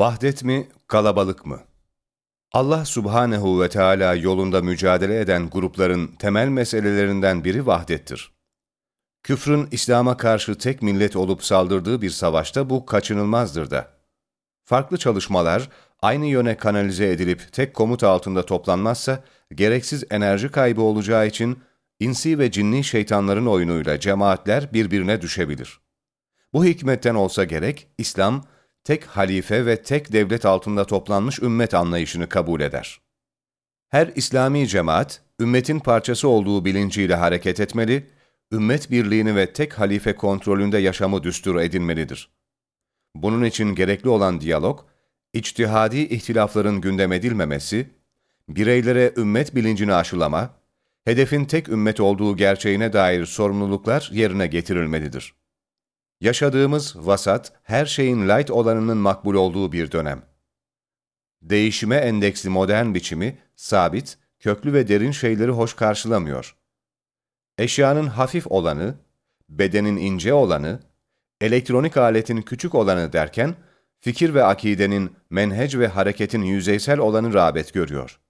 Vahdet mi, kalabalık mı? Allah subhanehu ve Teala yolunda mücadele eden grupların temel meselelerinden biri vahdettir. Küfrün İslam'a karşı tek millet olup saldırdığı bir savaşta bu kaçınılmazdır da. Farklı çalışmalar aynı yöne kanalize edilip tek komut altında toplanmazsa, gereksiz enerji kaybı olacağı için insi ve cinni şeytanların oyunuyla cemaatler birbirine düşebilir. Bu hikmetten olsa gerek, İslam, tek halife ve tek devlet altında toplanmış ümmet anlayışını kabul eder. Her İslami cemaat, ümmetin parçası olduğu bilinciyle hareket etmeli, ümmet birliğini ve tek halife kontrolünde yaşamı düstur edinmelidir. Bunun için gerekli olan diyalog, içtihadi ihtilafların gündem edilmemesi, bireylere ümmet bilincini aşılama, hedefin tek ümmet olduğu gerçeğine dair sorumluluklar yerine getirilmelidir. Yaşadığımız vasat, her şeyin light olanının makbul olduğu bir dönem. Değişime endeksli modern biçimi, sabit, köklü ve derin şeyleri hoş karşılamıyor. Eşyanın hafif olanı, bedenin ince olanı, elektronik aletin küçük olanı derken, fikir ve akidenin, menhec ve hareketin yüzeysel olanı rağbet görüyor.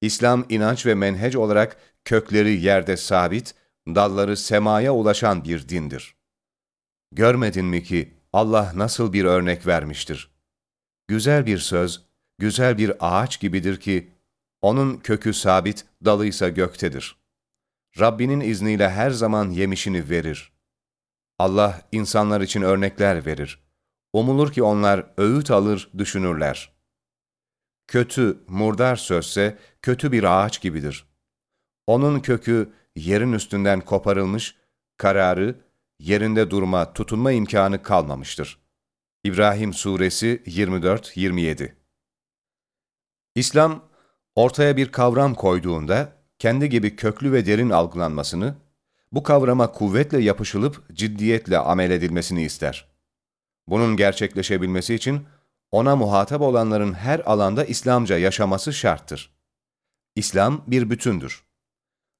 İslam inanç ve menhec olarak kökleri yerde sabit, dalları semaya ulaşan bir dindir. Görmedin mi ki Allah nasıl bir örnek vermiştir? Güzel bir söz, güzel bir ağaç gibidir ki, onun kökü sabit, dalıysa göktedir. Rabbinin izniyle her zaman yemişini verir. Allah insanlar için örnekler verir. Umulur ki onlar öğüt alır, düşünürler. Kötü, murdar sözse kötü bir ağaç gibidir. Onun kökü yerin üstünden koparılmış, kararı, yerinde durma, tutunma imkanı kalmamıştır. İbrahim Suresi 24-27 İslam, ortaya bir kavram koyduğunda, kendi gibi köklü ve derin algılanmasını, bu kavrama kuvvetle yapışılıp ciddiyetle amel edilmesini ister. Bunun gerçekleşebilmesi için, ona muhatap olanların her alanda İslamca yaşaması şarttır. İslam bir bütündür.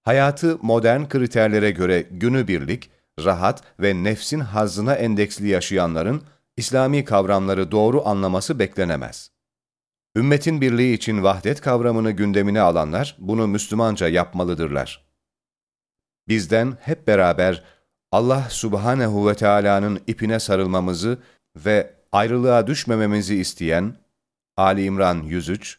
Hayatı modern kriterlere göre günübirlik, rahat ve nefsin hazzına endeksli yaşayanların İslami kavramları doğru anlaması beklenemez. Ümmetin birliği için vahdet kavramını gündemine alanlar bunu Müslümanca yapmalıdırlar. Bizden hep beraber Allah subhanehu ve Teala'nın ipine sarılmamızı ve ayrılığa düşmememizi isteyen Ali İmran 103,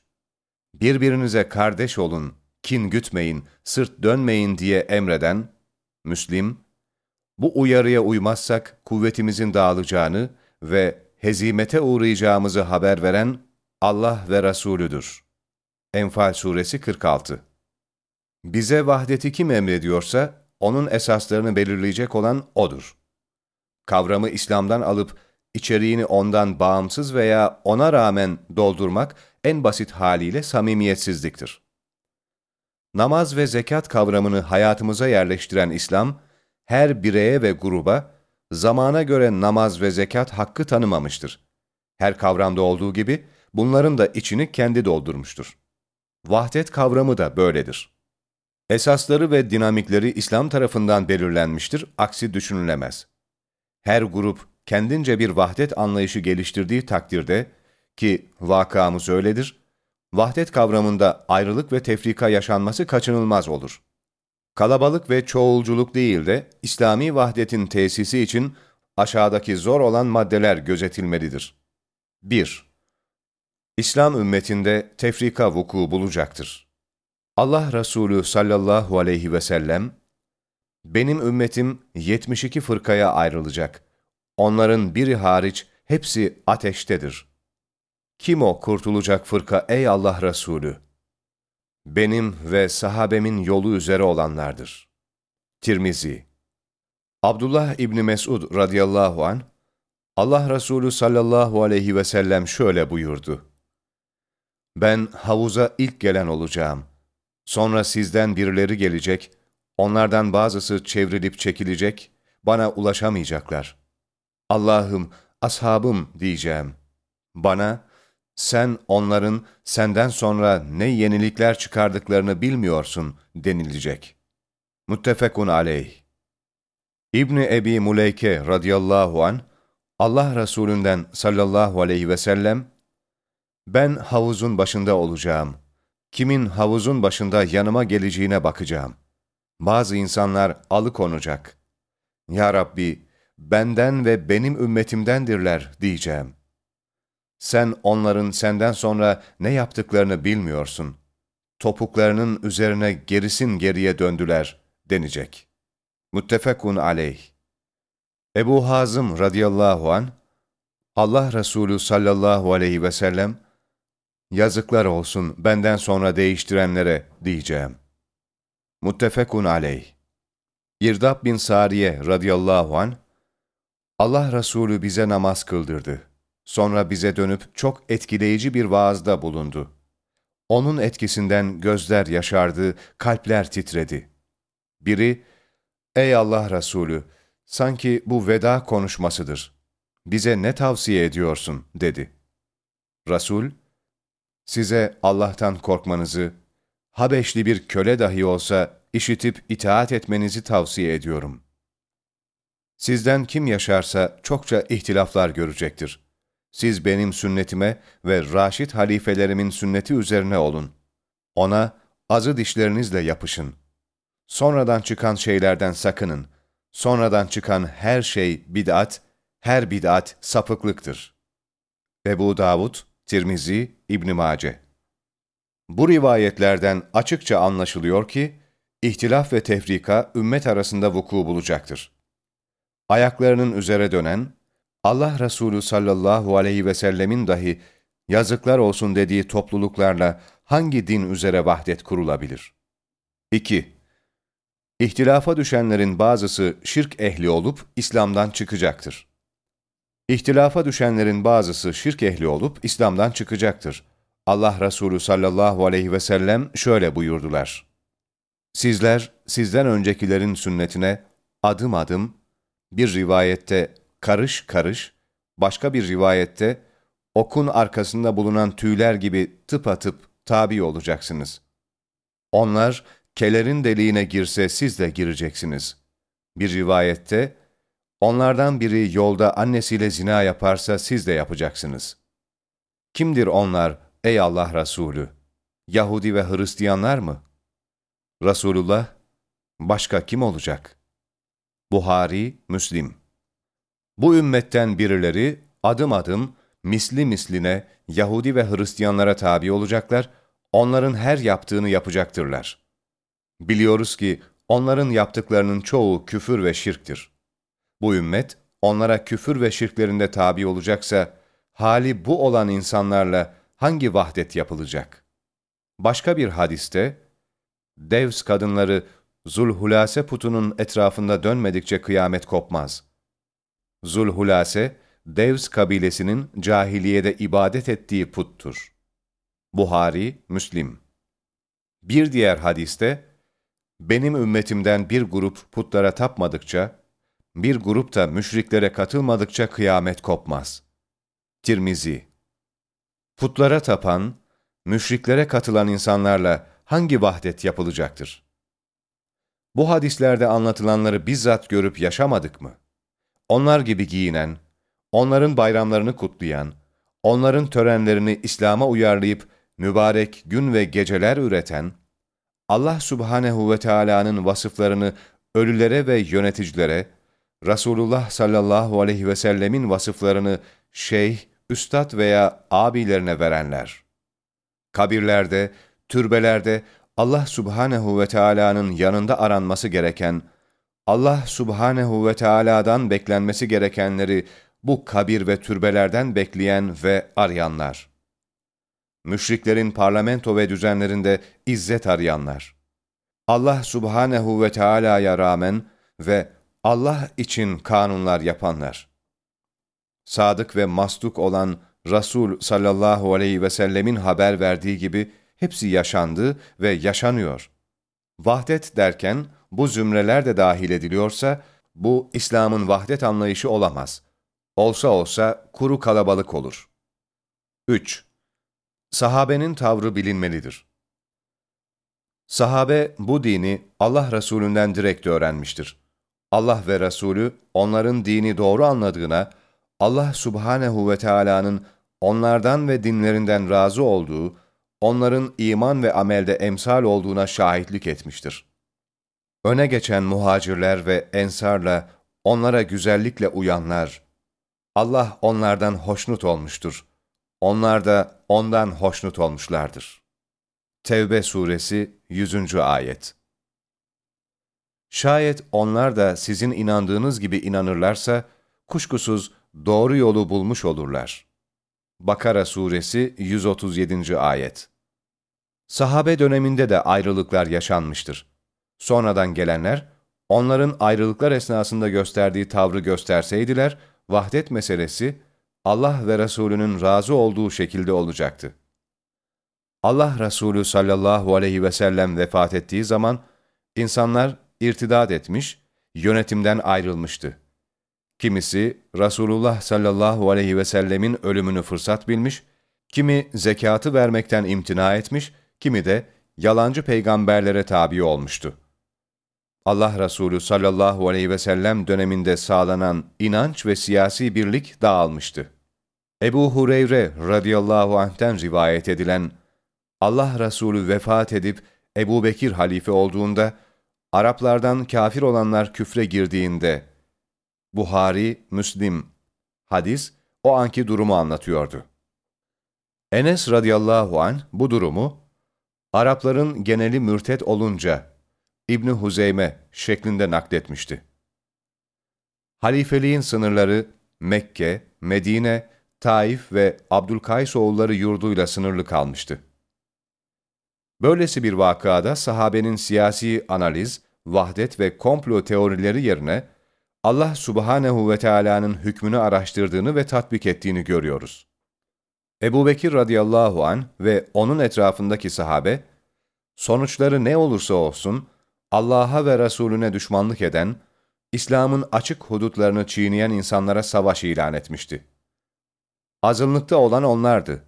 birbirinize kardeş olun, kin gütmeyin, sırt dönmeyin diye emreden, Müslim, bu uyarıya uymazsak kuvvetimizin dağılacağını ve hezimete uğrayacağımızı haber veren Allah ve Resulüdür. Enfal Suresi 46 Bize vahdeti kim emrediyorsa, onun esaslarını belirleyecek olan O'dur. Kavramı İslam'dan alıp, içeriğini ondan bağımsız veya ona rağmen doldurmak en basit haliyle samimiyetsizliktir. Namaz ve zekat kavramını hayatımıza yerleştiren İslam, her bireye ve gruba zamana göre namaz ve zekat hakkı tanımamıştır. Her kavramda olduğu gibi bunların da içini kendi doldurmuştur. Vahdet kavramı da böyledir. Esasları ve dinamikleri İslam tarafından belirlenmiştir, aksi düşünülemez. Her grup kendince bir vahdet anlayışı geliştirdiği takdirde, ki vakamız öyledir, vahdet kavramında ayrılık ve tefrika yaşanması kaçınılmaz olur. Kalabalık ve çoğulculuk değil de İslami vahdetin tesisi için aşağıdaki zor olan maddeler gözetilmelidir. 1. İslam ümmetinde tefrika vuku bulacaktır. Allah Resulü sallallahu aleyhi ve sellem, benim ümmetim 72 fırkaya ayrılacak. Onların biri hariç hepsi ateştedir. Kim o kurtulacak fırka ey Allah Resulü? Benim ve sahabemin yolu üzere olanlardır. Tirmizi Abdullah İbni Mesud radıyallahu an Allah Resulü sallallahu aleyhi ve sellem şöyle buyurdu. Ben havuza ilk gelen olacağım. Sonra sizden birileri gelecek, onlardan bazısı çevrilip çekilecek, bana ulaşamayacaklar. Allah'ım, ashabım diyeceğim. Bana, sen onların senden sonra ne yenilikler çıkardıklarını bilmiyorsun denilecek. Muttefekun aleyh. İbni Ebi Muleyke radıyallahu an Allah Resulünden sallallahu aleyhi ve sellem Ben havuzun başında olacağım. Kimin havuzun başında yanıma geleceğine bakacağım. Bazı insanlar alıkonacak. Ya Rabbi, benden ve benim ümmetimdendirler diyeceğim. Sen onların senden sonra ne yaptıklarını bilmiyorsun. Topuklarının üzerine gerisin geriye döndüler denecek. Muttefekun aleyh. Ebu Hazım radıyallahu an Allah Resulü sallallahu aleyhi ve sellem yazıklar olsun benden sonra değiştirenlere diyeceğim. Muttefekun aleyh. İrdab bin Sariye radıyallahu an Allah Resulü bize namaz kıldırdı. Sonra bize dönüp çok etkileyici bir vaazda bulundu. Onun etkisinden gözler yaşardı, kalpler titredi. Biri, ''Ey Allah Resulü, sanki bu veda konuşmasıdır. Bize ne tavsiye ediyorsun?'' dedi. Resul, ''Size Allah'tan korkmanızı, Habeşli bir köle dahi olsa işitip itaat etmenizi tavsiye ediyorum. Sizden kim yaşarsa çokça ihtilaflar görecektir. Siz benim sünnetime ve raşit halifelerimin sünneti üzerine olun. Ona azı dişlerinizle yapışın. Sonradan çıkan şeylerden sakının. Sonradan çıkan her şey bid'at, her bid'at sapıklıktır. Ebu Davud, Tirmizi, İbn Mace. Bu rivayetlerden açıkça anlaşılıyor ki, ihtilaf ve tefrika ümmet arasında vuku bulacaktır. Ayaklarının üzere dönen, Allah Resulü sallallahu aleyhi ve sellemin dahi yazıklar olsun dediği topluluklarla hangi din üzere vahdet kurulabilir? 2. İhtilafa düşenlerin bazısı şirk ehli olup İslam'dan çıkacaktır. İhtilafa düşenlerin bazısı şirk ehli olup İslam'dan çıkacaktır. Allah Resulü sallallahu aleyhi ve sellem şöyle buyurdular. Sizler, sizden öncekilerin sünnetine adım adım, bir rivayette karış karış, başka bir rivayette okun arkasında bulunan tüyler gibi tıpatıp tabi olacaksınız. Onlar kelerin deliğine girse siz de gireceksiniz. Bir rivayette, onlardan biri yolda annesiyle zina yaparsa siz de yapacaksınız. Kimdir onlar ey Allah Resulü? Yahudi ve Hristiyanlar mı? Resulullah, başka kim olacak? Buhari, Müslim Bu ümmetten birileri adım adım, misli misline Yahudi ve Hristiyanlara tabi olacaklar, onların her yaptığını yapacaktırlar. Biliyoruz ki onların yaptıklarının çoğu küfür ve şirktir. Bu ümmet onlara küfür ve şirklerinde tabi olacaksa, hali bu olan insanlarla hangi vahdet yapılacak? Başka bir hadiste, Devs kadınları Zulhulase putunun etrafında dönmedikçe kıyamet kopmaz. Zulhulase, Devs kabilesinin cahiliyede ibadet ettiği puttur. Buhari, Müslim Bir diğer hadiste, benim ümmetimden bir grup putlara tapmadıkça, bir grup da müşriklere katılmadıkça kıyamet kopmaz. Tirmizi Putlara tapan, müşriklere katılan insanlarla hangi vahdet yapılacaktır? Bu hadislerde anlatılanları bizzat görüp yaşamadık mı? Onlar gibi giyinen, onların bayramlarını kutlayan, onların törenlerini İslam'a uyarlayıp mübarek gün ve geceler üreten, Allah subhanehu ve Teala'nın vasıflarını ölülere ve yöneticilere, Resulullah sallallahu aleyhi ve sellemin vasıflarını şeyh, üstad veya abilerine verenler. Kabirlerde, türbelerde Allah subhanehu ve Teala'nın yanında aranması gereken, Allah subhanehu ve Teala'dan beklenmesi gerekenleri bu kabir ve türbelerden bekleyen ve arayanlar. Müşriklerin parlamento ve düzenlerinde izzet arayanlar. Allah subhanehu ve Teala'ya rağmen ve Allah için kanunlar yapanlar. Sadık ve mastuk olan Resul sallallahu aleyhi ve sellemin haber verdiği gibi hepsi yaşandı ve yaşanıyor. Vahdet derken bu zümreler de dahil ediliyorsa, bu İslam'ın vahdet anlayışı olamaz. Olsa olsa kuru kalabalık olur. 3. Sahabenin tavrı bilinmelidir. Sahabe bu dini Allah Resulünden direkt öğrenmiştir. Allah ve Resulü onların dini doğru anladığına, Allah Subhanehu ve Teala'nın onlardan ve dinlerinden razı olduğu, onların iman ve amelde emsal olduğuna şahitlik etmiştir. Öne geçen muhacirler ve ensarla onlara güzellikle uyanlar, Allah onlardan hoşnut olmuştur. Onlar da ondan hoşnut olmuşlardır. Tevbe suresi 100. ayet Şayet onlar da sizin inandığınız gibi inanırlarsa, kuşkusuz doğru yolu bulmuş olurlar. Bakara suresi 137. ayet Sahabe döneminde de ayrılıklar yaşanmıştır. Sonradan gelenler, onların ayrılıklar esnasında gösterdiği tavrı gösterseydiler, vahdet meselesi Allah ve Resulünün razı olduğu şekilde olacaktı. Allah Resulü sallallahu aleyhi ve sellem vefat ettiği zaman, insanlar irtidat etmiş, yönetimden ayrılmıştı. Kimisi Resulullah sallallahu aleyhi ve sellemin ölümünü fırsat bilmiş, kimi zekatı vermekten imtina etmiş, kimi de yalancı peygamberlere tabi olmuştu. Allah Resulü sallallahu aleyhi ve sellem döneminde sağlanan inanç ve siyasi birlik dağılmıştı. Ebu Hureyre radıyallahu anh'ten rivayet edilen, Allah Resulü vefat edip Ebu Bekir halife olduğunda, Araplardan kafir olanlar küfre girdiğinde, Buhari, Müslim, hadis, o anki durumu anlatıyordu. Enes radıyallahu anh bu durumu, Arapların geneli mürtet olunca, İbni Huzeyme şeklinde nakletmişti. Halifeliğin sınırları Mekke, Medine, Taif ve Abdülkays oğulları yurduyla sınırlı kalmıştı. Böylesi bir vakada sahabenin siyasi analiz, vahdet ve komplo teorileri yerine Allah subhanehu ve Teala'nın hükmünü araştırdığını ve tatbik ettiğini görüyoruz. Ebu Bekir radıyallahu an ve onun etrafındaki sahabe, sonuçları ne olursa olsun, Allah'a ve Resulüne düşmanlık eden, İslam'ın açık hudutlarını çiğneyen insanlara savaş ilan etmişti. Azınlıkta olan onlardı.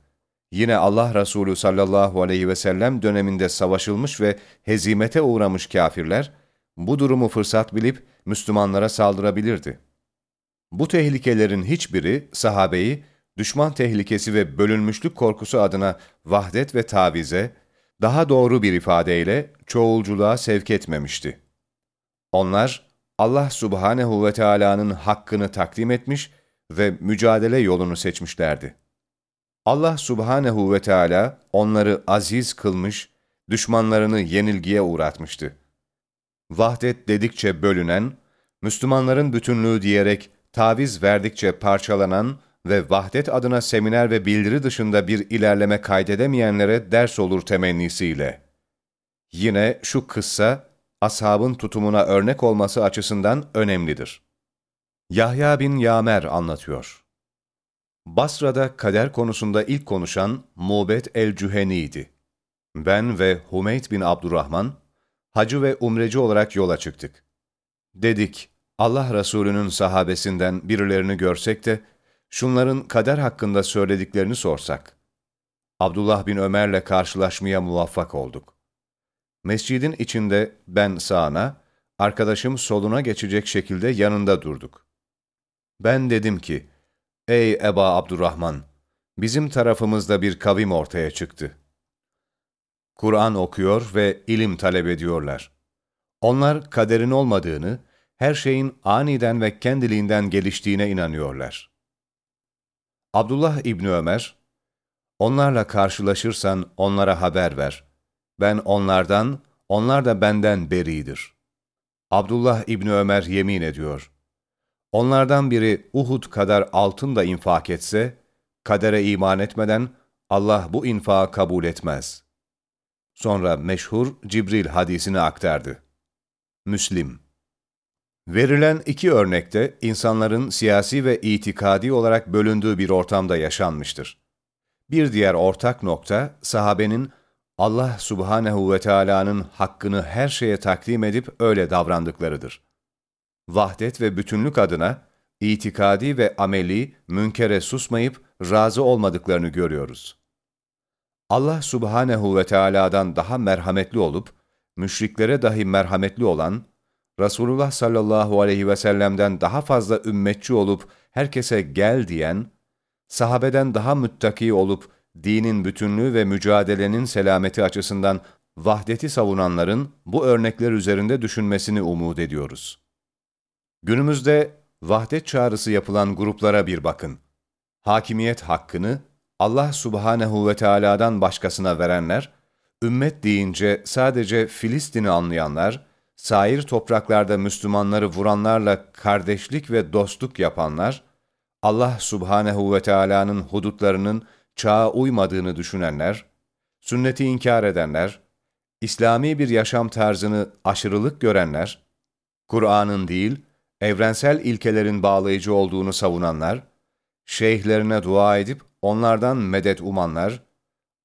Yine Allah Resulü sallallahu aleyhi ve sellem döneminde savaşılmış ve hezimete uğramış kafirler, bu durumu fırsat bilip Müslümanlara saldırabilirdi. Bu tehlikelerin hiçbiri sahabeyi, düşman tehlikesi ve bölünmüşlük korkusu adına vahdet ve tavize, daha doğru bir ifadeyle çoğulculuğa sevk etmemişti. Onlar, Allah subhanehu ve Teala'nın hakkını takdim etmiş ve mücadele yolunu seçmişlerdi. Allah subhanehu ve Teala onları aziz kılmış, düşmanlarını yenilgiye uğratmıştı. Vahdet dedikçe bölünen, Müslümanların bütünlüğü diyerek taviz verdikçe parçalanan ve vahdet adına seminer ve bildiri dışında bir ilerleme kaydedemeyenlere ders olur temennisiyle. Yine şu kıssa, ashabın tutumuna örnek olması açısından önemlidir. Yahya bin Yamer anlatıyor. Basra'da kader konusunda ilk konuşan Mubet el-Cüheni'ydi. Ben ve Humeyd bin Abdurrahman, hacı ve umreci olarak yola çıktık. Dedik, Allah Resulü'nün sahabesinden birilerini görsek de, şunların kader hakkında söylediklerini sorsak. Abdullah bin Ömer'le karşılaşmaya muvaffak olduk. Mescidin içinde ben sağına, arkadaşım soluna geçecek şekilde yanında durduk. Ben dedim ki, Ey Eba Abdurrahman! Bizim tarafımızda bir kavim ortaya çıktı. Kur'an okuyor ve ilim talep ediyorlar. Onlar kaderin olmadığını, her şeyin aniden ve kendiliğinden geliştiğine inanıyorlar. Abdullah İbni Ömer, onlarla karşılaşırsan onlara haber ver. Ben onlardan, onlar da benden beridir. Abdullah İbni Ömer yemin ediyor. Onlardan biri Uhud kadar altın da infak etse, kadere iman etmeden Allah bu infağı kabul etmez. Sonra meşhur Cibril hadisini aktardı. Müslim Verilen iki örnekte insanların siyasi ve itikadi olarak bölündüğü bir ortamda yaşanmıştır. Bir diğer ortak nokta, sahabenin Allah subhanehu ve Teala'nın hakkını her şeye takdim edip öyle davrandıklarıdır. Vahdet ve bütünlük adına itikadi ve ameli münkere susmayıp razı olmadıklarını görüyoruz. Allah subhanehu ve Teala'dan daha merhametli olup, müşriklere dahi merhametli olan, Resulullah sallallahu aleyhi ve sellem'den daha fazla ümmetçi olup herkese gel diyen, sahabeden daha müttaki olup dinin bütünlüğü ve mücadelenin selameti açısından vahdeti savunanların bu örnekler üzerinde düşünmesini umut ediyoruz. Günümüzde vahdet çağrısı yapılan gruplara bir bakın. Hakimiyet hakkını Allah subhanehu ve Teala'dan başkasına verenler, ümmet deyince sadece Filistin'i anlayanlar, sair topraklarda Müslümanları vuranlarla kardeşlik ve dostluk yapanlar, Allah subhanehu ve Teala'nın hudutlarının çağa uymadığını düşünenler, sünneti inkar edenler, İslami bir yaşam tarzını aşırılık görenler, Kur'an'ın değil, evrensel ilkelerin bağlayıcı olduğunu savunanlar, şeyhlerine dua edip onlardan medet umanlar,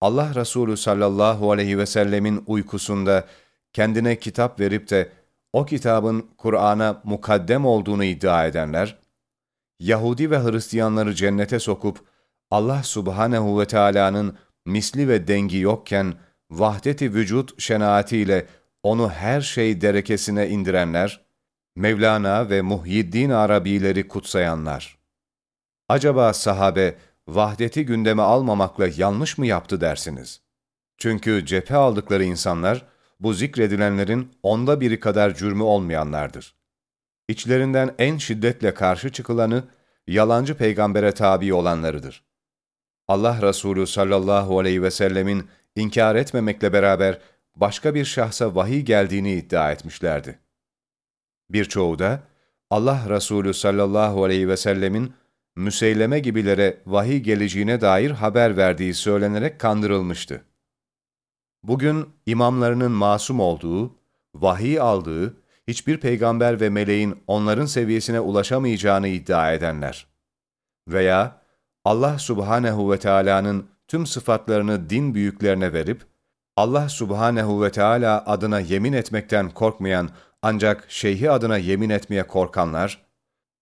Allah Resulü sallallahu aleyhi ve sellemin uykusunda kendine kitap verip de o kitabın Kur'an'a mukaddem olduğunu iddia edenler, Yahudi ve Hristiyanları cennete sokup Allah subhanehu ve Teala'nın misli ve dengi yokken vahdeti vücut şenaatiyle onu her şey derekesine indirenler, Mevlana ve Muhyiddin Arabileri kutsayanlar. Acaba sahabe vahdeti gündeme almamakla yanlış mı yaptı dersiniz? Çünkü cephe aldıkları insanlar, bu zikredilenlerin onda biri kadar cürmü olmayanlardır. İçlerinden en şiddetle karşı çıkılanı, yalancı peygambere tabi olanlarıdır. Allah Resulü sallallahu aleyhi ve sellemin inkar etmemekle beraber başka bir şahsa vahiy geldiğini iddia etmişlerdi. Birçoğu da Allah Resulü sallallahu aleyhi ve sellemin müseyleme gibilere vahiy geleceğine dair haber verdiği söylenerek kandırılmıştı. Bugün imamlarının masum olduğu, vahiy aldığı, hiçbir peygamber ve meleğin onların seviyesine ulaşamayacağını iddia edenler veya Allah subhanehu ve Teala'nın tüm sıfatlarını din büyüklerine verip, Allah subhanehu ve Teala adına yemin etmekten korkmayan ancak şeyhi adına yemin etmeye korkanlar,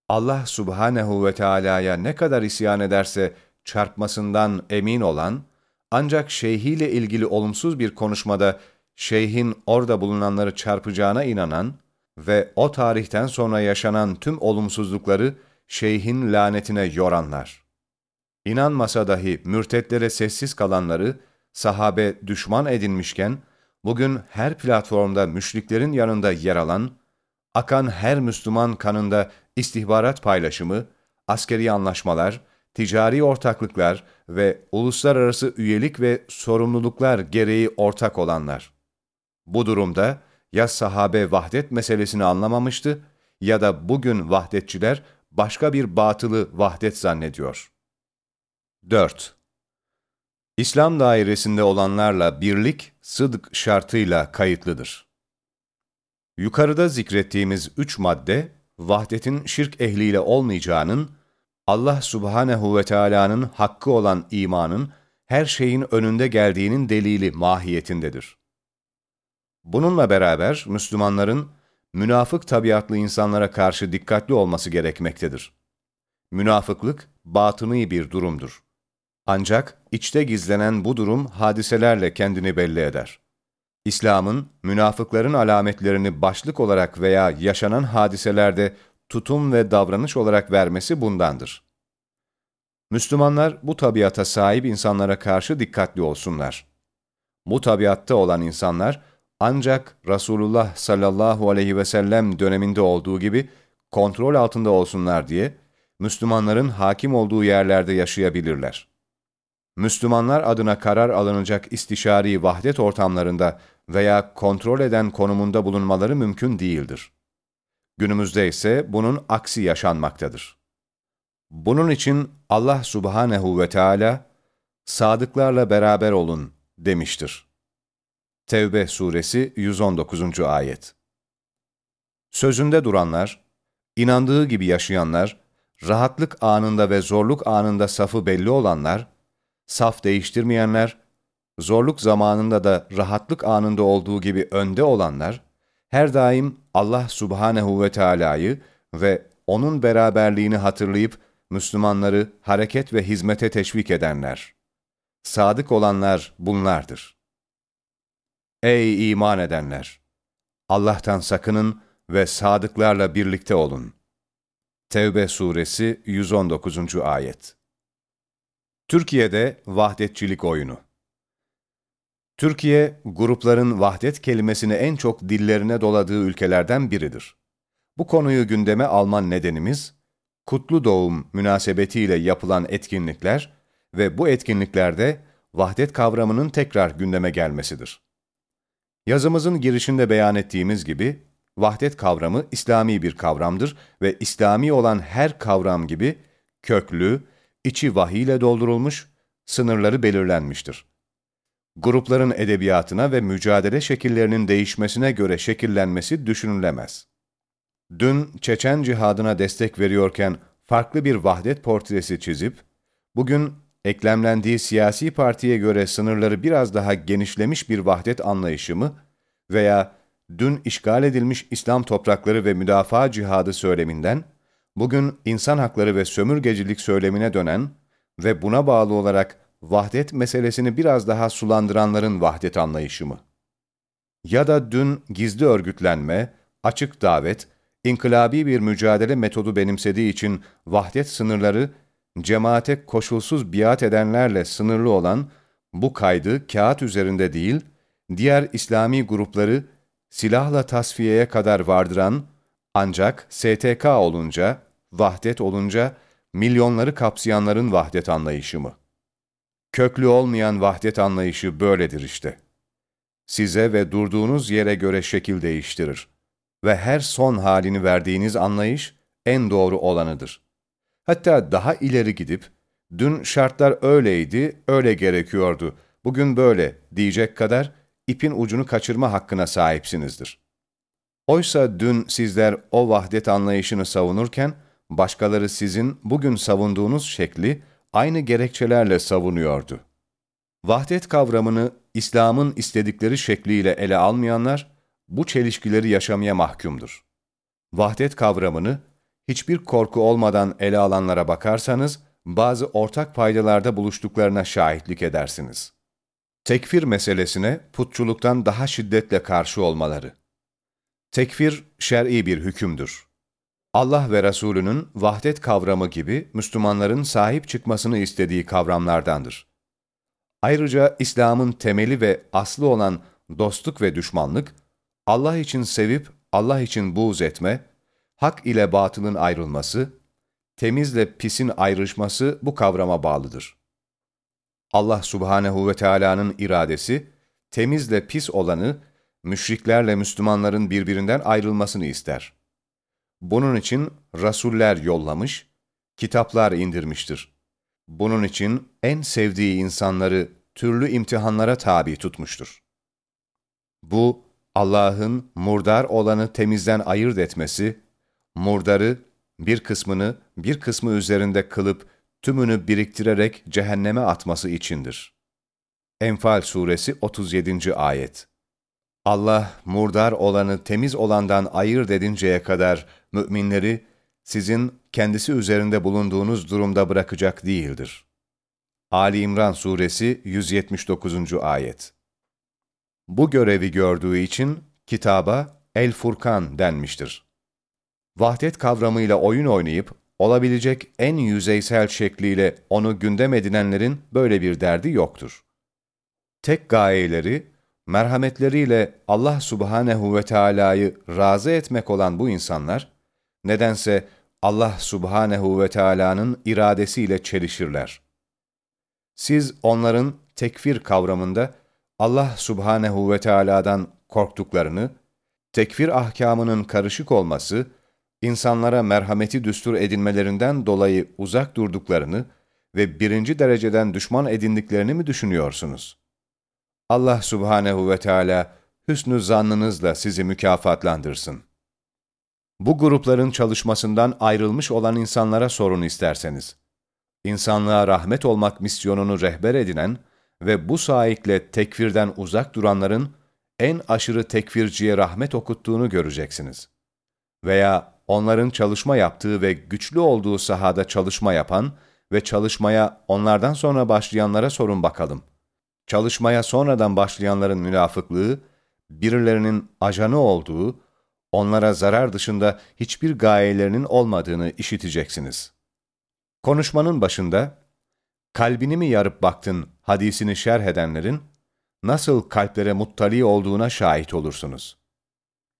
Allah subhanehu ve Teala'ya ne kadar isyan ederse çarpmasından emin olan, ancak şeyhiyle ilgili olumsuz bir konuşmada şeyhin orada bulunanları çarpacağına inanan ve o tarihten sonra yaşanan tüm olumsuzlukları şeyhin lanetine yoranlar. İnanmasa dahi mürtetlere sessiz kalanları sahabe düşman edinmişken, bugün her platformda müşriklerin yanında yer alan, akan her Müslüman kanında istihbarat paylaşımı, askeri anlaşmalar, ticari ortaklıklar ve uluslararası üyelik ve sorumluluklar gereği ortak olanlar. Bu durumda ya sahabe vahdet meselesini anlamamıştı ya da bugün vahdetçiler başka bir batılı vahdet zannediyor. 4. İslam dairesinde olanlarla birlik sıdk şartıyla kayıtlıdır. Yukarıda zikrettiğimiz üç madde, vahdetin şirk ehliyle olmayacağının, Allah subhanehu ve Teala'nın hakkı olan imanın her şeyin önünde geldiğinin delili mahiyetindedir. Bununla beraber Müslümanların münafık tabiatlı insanlara karşı dikkatli olması gerekmektedir. Münafıklık batını bir durumdur. Ancak içte gizlenen bu durum hadiselerle kendini belli eder. İslam'ın münafıkların alametlerini başlık olarak veya yaşanan hadiselerde tutum ve davranış olarak vermesi bundandır. Müslümanlar bu tabiata sahip insanlara karşı dikkatli olsunlar. Bu tabiatta olan insanlar ancak Resulullah sallallahu aleyhi ve sellem döneminde olduğu gibi kontrol altında olsunlar diye Müslümanların hakim olduğu yerlerde yaşayabilirler. Müslümanlar adına karar alınacak istişari vahdet ortamlarında veya kontrol eden konumunda bulunmaları mümkün değildir. Günümüzde ise bunun aksi yaşanmaktadır. Bunun için Allah subhanehu ve Teala sadıklarla beraber olun demiştir. Tevbe suresi 119. ayet Sözünde duranlar, inandığı gibi yaşayanlar, rahatlık anında ve zorluk anında safı belli olanlar, saf değiştirmeyenler, zorluk zamanında da rahatlık anında olduğu gibi önde olanlar, her daim Allah subhanehu ve Teala'yı ve O'nun beraberliğini hatırlayıp Müslümanları hareket ve hizmete teşvik edenler. Sadık olanlar bunlardır. Ey iman edenler! Allah'tan sakının ve sadıklarla birlikte olun. Tevbe suresi 119. ayet Türkiye'de vahdetçilik oyunu. Türkiye, grupların vahdet kelimesini en çok dillerine doladığı ülkelerden biridir. Bu konuyu gündeme alman nedenimiz, kutlu doğum münasebetiyle yapılan etkinlikler ve bu etkinliklerde vahdet kavramının tekrar gündeme gelmesidir. Yazımızın girişinde beyan ettiğimiz gibi, vahdet kavramı İslami bir kavramdır ve İslami olan her kavram gibi köklü, içi vahiy ile doldurulmuş, sınırları belirlenmiştir. Grupların edebiyatına ve mücadele şekillerinin değişmesine göre şekillenmesi düşünülemez. Dün Çeçen cihadına destek veriyorken farklı bir vahdet portresi çizip, bugün eklemlendiği siyasi partiye göre sınırları biraz daha genişlemiş bir vahdet anlayışı mı veya dün işgal edilmiş İslam toprakları ve müdafaa cihadı söyleminden, bugün insan hakları ve sömürgecilik söylemine dönen ve buna bağlı olarak vahdet meselesini biraz daha sulandıranların vahdet anlayışı mı? Ya da dün gizli örgütlenme, açık davet, inkılabi bir mücadele metodu benimsediği için vahdet sınırları, cemaate koşulsuz biat edenlerle sınırlı olan bu kaydı kağıt üzerinde değil, diğer İslami grupları silahla tasfiyeye kadar vardıran, ancak STK olunca, vahdet olunca, milyonları kapsayanların vahdet anlayışı mı? Köklü olmayan vahdet anlayışı böyledir işte. Size ve durduğunuz yere göre şekil değiştirir. Ve her son halini verdiğiniz anlayış en doğru olanıdır. Hatta daha ileri gidip, dün şartlar öyleydi, öyle gerekiyordu, bugün böyle diyecek kadar ipin ucunu kaçırma hakkına sahipsinizdir. Oysa dün sizler o vahdet anlayışını savunurken, başkaları sizin bugün savunduğunuz şekli aynı gerekçelerle savunuyordu. Vahdet kavramını İslam'ın istedikleri şekliyle ele almayanlar, bu çelişkileri yaşamaya mahkumdur. Vahdet kavramını hiçbir korku olmadan ele alanlara bakarsanız, bazı ortak paydalarda buluştuklarına şahitlik edersiniz. Tekfir meselesine putçuluktan daha şiddetle karşı olmaları. Tekfir, şer'i bir hükümdür. Allah ve Resulünün vahdet kavramı gibi Müslümanların sahip çıkmasını istediği kavramlardandır. Ayrıca İslam'ın temeli ve aslı olan dostluk ve düşmanlık, Allah için sevip Allah için buğz etme, hak ile batılın ayrılması, temizle pisin ayrışması bu kavrama bağlıdır. Allah subhanehu ve Teala'nın iradesi, temizle pis olanı, müşriklerle Müslümanların birbirinden ayrılmasını ister. Bunun için rasuller yollamış, kitaplar indirmiştir. Bunun için en sevdiği insanları türlü imtihanlara tabi tutmuştur. Bu, Allah'ın murdar olanı temizden ayırt etmesi, murdarı bir kısmını bir kısmı üzerinde kılıp tümünü biriktirerek cehenneme atması içindir. Enfal Suresi 37. Ayet Allah murdar olanı temiz olandan ayırt edinceye kadar müminleri sizin kendisi üzerinde bulunduğunuz durumda bırakacak değildir. Ali İmran Suresi 179. Ayet Bu görevi gördüğü için kitaba El Furkan denmiştir. Vahdet kavramıyla oyun oynayıp olabilecek en yüzeysel şekliyle onu gündem edinenlerin böyle bir derdi yoktur. Tek gayeleri, merhametleriyle Allah subhanehu ve Teala'yı razı etmek olan bu insanlar, nedense Allah subhanehu ve Teala'nın iradesiyle çelişirler. Siz onların tekfir kavramında Allah subhanehu ve Teala'dan korktuklarını, tekfir ahkamının karışık olması, insanlara merhameti düstur edinmelerinden dolayı uzak durduklarını ve birinci dereceden düşman edindiklerini mi düşünüyorsunuz? Allah subhanehu ve Teala hüsnü zannınızla sizi mükafatlandırsın. Bu grupların çalışmasından ayrılmış olan insanlara sorun isterseniz. İnsanlığa rahmet olmak misyonunu rehber edinen ve bu saikle tekfirden uzak duranların en aşırı tekfirciye rahmet okuttuğunu göreceksiniz. Veya onların çalışma yaptığı ve güçlü olduğu sahada çalışma yapan ve çalışmaya onlardan sonra başlayanlara sorun bakalım. Çalışmaya sonradan başlayanların münafıklığı, birilerinin ajanı olduğu, onlara zarar dışında hiçbir gayelerinin olmadığını işiteceksiniz. Konuşmanın başında, kalbini mi yarıp baktın hadisini şerh edenlerin, nasıl kalplere muttali olduğuna şahit olursunuz.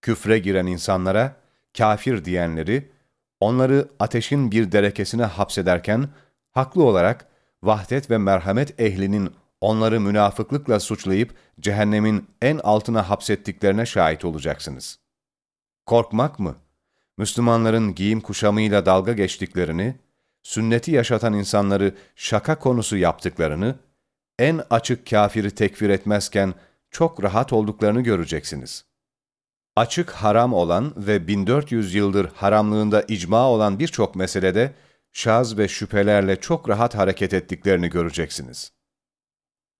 Küfre giren insanlara, kafir diyenleri, onları ateşin bir derekesine hapsederken, haklı olarak vahdet ve merhamet ehlinin onları münafıklıkla suçlayıp cehennemin en altına hapsettiklerine şahit olacaksınız. Korkmak mı? Müslümanların giyim kuşamıyla dalga geçtiklerini, sünneti yaşatan insanları şaka konusu yaptıklarını, en açık kafiri tekfir etmezken çok rahat olduklarını göreceksiniz. Açık haram olan ve 1400 yıldır haramlığında icma olan birçok meselede şaz ve şüphelerle çok rahat hareket ettiklerini göreceksiniz.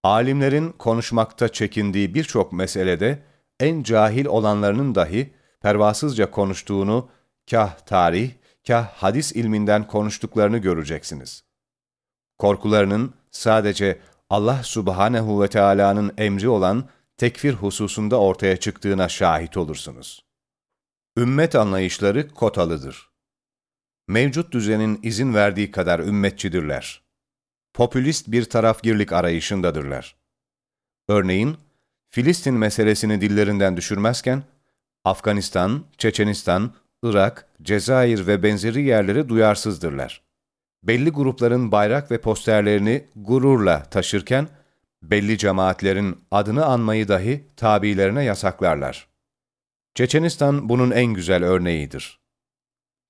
Alimlerin konuşmakta çekindiği birçok meselede en cahil olanlarının dahi pervasızca konuştuğunu kah tarih, kah hadis ilminden konuştuklarını göreceksiniz. Korkularının sadece Allah subhanehu ve Teala'nın emri olan tekfir hususunda ortaya çıktığına şahit olursunuz. Ümmet anlayışları kotalıdır. Mevcut düzenin izin verdiği kadar ümmetçidirler. Popülist bir tarafgirlik arayışındadırlar. Örneğin, Filistin meselesini dillerinden düşürmezken, Afganistan, Çeçenistan, Irak, Cezayir ve benzeri yerleri duyarsızdırlar. Belli grupların bayrak ve posterlerini gururla taşırken, belli cemaatlerin adını anmayı dahi tabilerine yasaklarlar. Çeçenistan bunun en güzel örneğidir.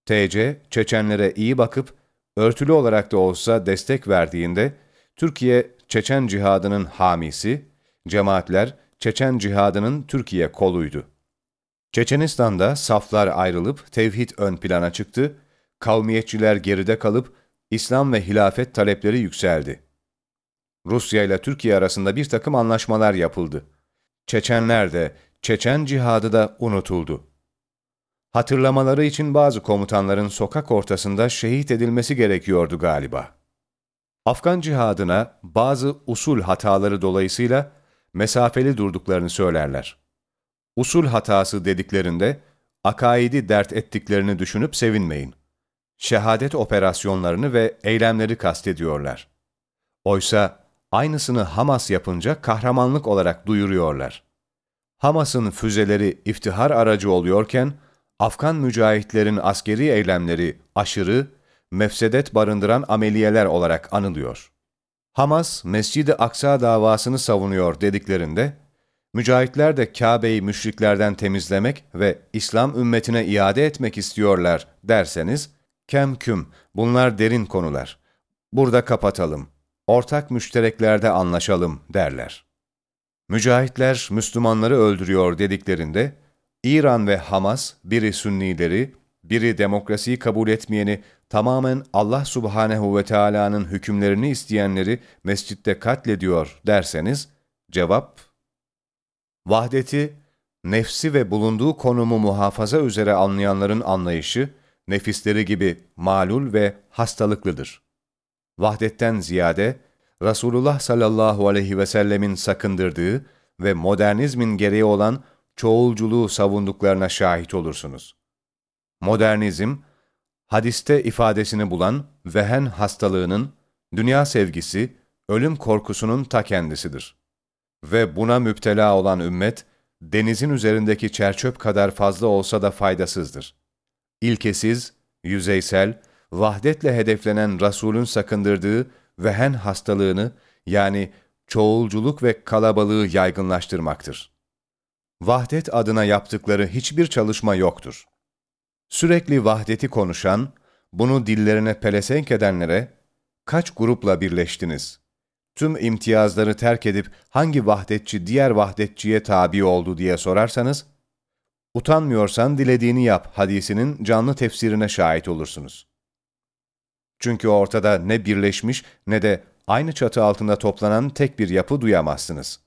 TC, Çeçenlere iyi bakıp, örtülü olarak da olsa destek verdiğinde, Türkiye, Çeçen cihadının hamisi, cemaatler, Çeçen cihadının Türkiye koluydu. Çeçenistan'da saflar ayrılıp tevhid ön plana çıktı, kavmiyetçiler geride kalıp İslam ve hilafet talepleri yükseldi. Rusya ile Türkiye arasında bir takım anlaşmalar yapıldı. Çeçenler de, Çeçen cihadı da unutuldu. Hatırlamaları için bazı komutanların sokak ortasında şehit edilmesi gerekiyordu galiba. Afgan cihadına bazı usul hataları dolayısıyla mesafeli durduklarını söylerler. Usul hatası dediklerinde, akaidi dert ettiklerini düşünüp sevinmeyin. Şehadet operasyonlarını ve eylemleri kastediyorlar. Oysa aynısını Hamas yapınca kahramanlık olarak duyuruyorlar. Hamas'ın füzeleri iftihar aracı oluyorken, Afgan mücahitlerin askeri eylemleri aşırı, mefsedet barındıran ameliyeler olarak anılıyor. Hamas, Mescid-i Aksa davasını savunuyor dediklerinde, mücahitler de Kabe'yi müşriklerden temizlemek ve İslam ümmetine iade etmek istiyorlar derseniz, kem küm, bunlar derin konular. Burada kapatalım, ortak müştereklerde anlaşalım derler. Mücahitler Müslümanları öldürüyor dediklerinde, İran ve Hamas, biri Sünnileri, biri demokrasiyi kabul etmeyeni, tamamen Allah subhanehu ve Teala'nın hükümlerini isteyenleri mescitte katlediyor derseniz, cevap, vahdeti, nefsi ve bulunduğu konumu muhafaza üzere anlayanların anlayışı, nefisleri gibi malul ve hastalıklıdır. Vahdetten ziyade, Resulullah sallallahu aleyhi ve sellemin sakındırdığı ve modernizmin gereği olan çoğulculuğu savunduklarına şahit olursunuz. Modernizm, hadiste ifadesini bulan vehen hastalığının, dünya sevgisi, ölüm korkusunun ta kendisidir. Ve buna müptela olan ümmet, denizin üzerindeki çerçöp kadar fazla olsa da faydasızdır. İlkesiz, yüzeysel, vahdetle hedeflenen Resul'ün sakındırdığı vehen hastalığını yani çoğulculuk ve kalabalığı yaygınlaştırmaktır. Vahdet adına yaptıkları hiçbir çalışma yoktur. Sürekli vahdeti konuşan, bunu dillerine pelesenk edenlere, kaç grupla birleştiniz? Tüm imtiyazları terk edip hangi vahdetçi diğer vahdetçiye tabi oldu diye sorarsanız, utanmıyorsan dilediğini yap hadisinin canlı tefsirine şahit olursunuz. Çünkü ortada ne birleşmiş ne de aynı çatı altında toplanan tek bir yapı duyamazsınız.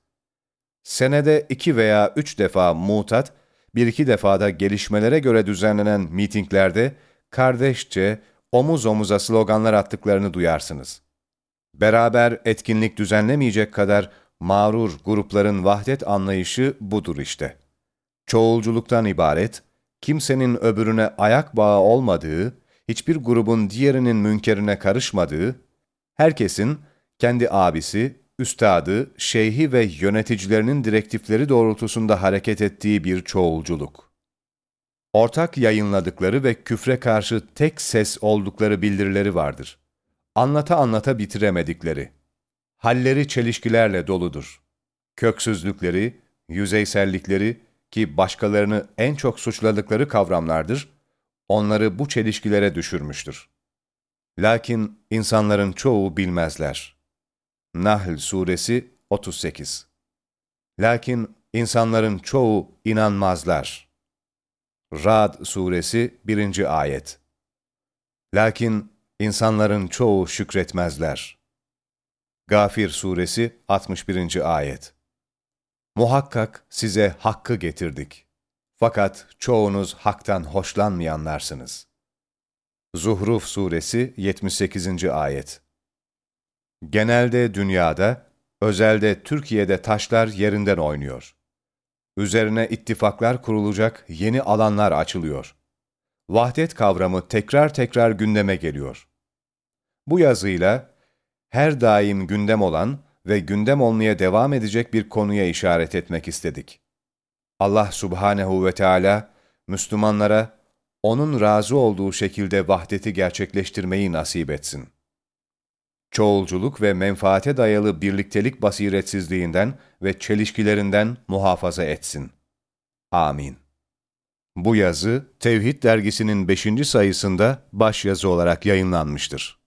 Senede iki veya üç defa mutat, bir iki defada gelişmelere göre düzenlenen mitinglerde kardeşçe, omuz omuza sloganlar attıklarını duyarsınız. Beraber etkinlik düzenlemeyecek kadar mağrur grupların vahdet anlayışı budur işte. Çoğulculuktan ibaret, kimsenin öbürüne ayak bağı olmadığı, hiçbir grubun diğerinin münkerine karışmadığı, herkesin kendi abisi, üstadı, şeyhi ve yöneticilerinin direktifleri doğrultusunda hareket ettiği bir çoğulculuk. Ortak yayınladıkları ve küfre karşı tek ses oldukları bildirileri vardır. Anlata anlata bitiremedikleri. Halleri çelişkilerle doludur. Köksüzlükleri, yüzeysellikleri ki başkalarını en çok suçladıkları kavramlardır, onları bu çelişkilere düşürmüştür. Lakin insanların çoğu bilmezler. Nahl Suresi 38 Lakin insanların çoğu inanmazlar. Rad Suresi 1. Ayet Lakin insanların çoğu şükretmezler. Gafir Suresi 61. Ayet Muhakkak size hakkı getirdik. Fakat çoğunuz haktan hoşlanmayanlarsınız. Zuhruf Suresi 78. Ayet Genelde dünyada, özelde Türkiye'de taşlar yerinden oynuyor. Üzerine ittifaklar kurulacak yeni alanlar açılıyor. Vahdet kavramı tekrar tekrar gündeme geliyor. Bu yazıyla her daim gündem olan ve gündem olmaya devam edecek bir konuya işaret etmek istedik. Allah subhanehu ve Teala Müslümanlara onun razı olduğu şekilde vahdeti gerçekleştirmeyi nasip etsin. Çoğulculuk ve menfaate dayalı birliktelik basiretsizliğinden ve çelişkilerinden muhafaza etsin. Amin. Bu yazı Tevhid dergisinin 5. sayısında başyazı olarak yayınlanmıştır.